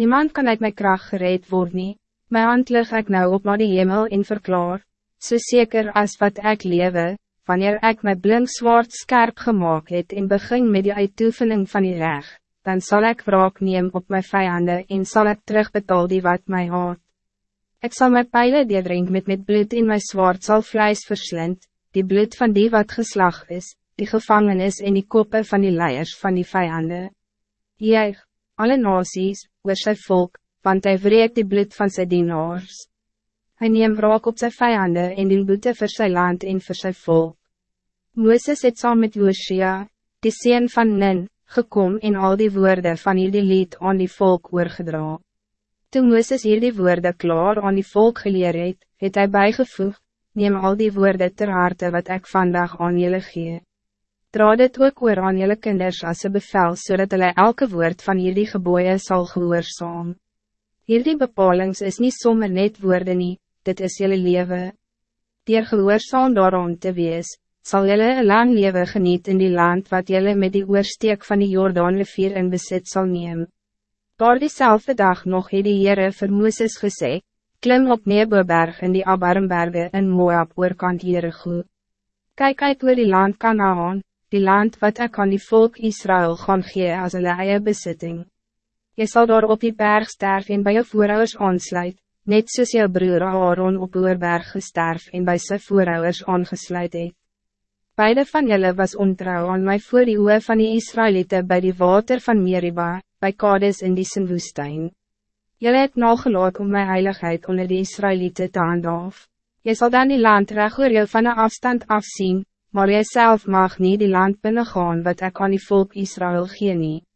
Niemand kan uit mijn kracht gereed worden. Mijn hand lig ik nou op naar die hemel in verklaar. So zeker als wat ik lewe, wanneer ik mijn blink zwart scherp gemaakt het en begin met die uitoefening van die reg, dan zal ik wraak neem op mijn vijanden en zal ik terugbetaal die wat mij haat. Ik zal mijn pijlen die drink met met bloed in mijn zwart zal vlees verslind, die bloed van die wat geslag is, die gevangenis en die koppen van die leiers van die vijanden. Juich, alle nasies, oor sy volk, want hij wreekt die bloed van zijn dienaars. Hij neemt wraak op zijn vijanden en die boete voor zijn land en voor zijn volk. Moeses het saam met Josia, die sien van Nin, gekom en al die woorden van hierdie lied aan die volk oorgedra. Toen Moeses hierdie woorden klaar aan die volk geleer het, het hy bijgevoeg, neem al die woorden ter harte wat ik vandaag aan jullie gee. Dra dit ook oor aan jullie kinders als een bevel, zodat hulle elke woord van hierdie geboeien zal gehoorzaam. Hierdie bepalings is niet sommer net woorden nie, dit is jullie leven. Dier gehoorzaam daarom te wees, zal jullie een lang leven geniet in die land wat jullie met die oorsteek van die Jordaanrivier in bezit zal nemen. Daar diezelfde dag nog het die Heere vir Mooses gesê, klim op Neboberg in die Abarmberge in Moab oorkant Jericho. Kijk uit oor die land Kanaan, die land wat ik aan die volk Israël gaan gee as hulle eie besitting. Je zal daar op die berg sterf en bij je voorouders aansluit, net soos jou broer Aaron op Oerberg gesterf en bij sy voorouders aangesluit het. Beide van jullie was ontrouw aan mij voor die oe van die Israëlieten bij die water van Meriba, bij Kades in die woestijn. Jullie het nagelaat om mijn heiligheid onder die Israëlieten te handhaaf. Je zal dan die land reg oor jou van een afstand afzien, maar jy self mag niet die land binnengaan wat ik aan die volk Israël gee nie.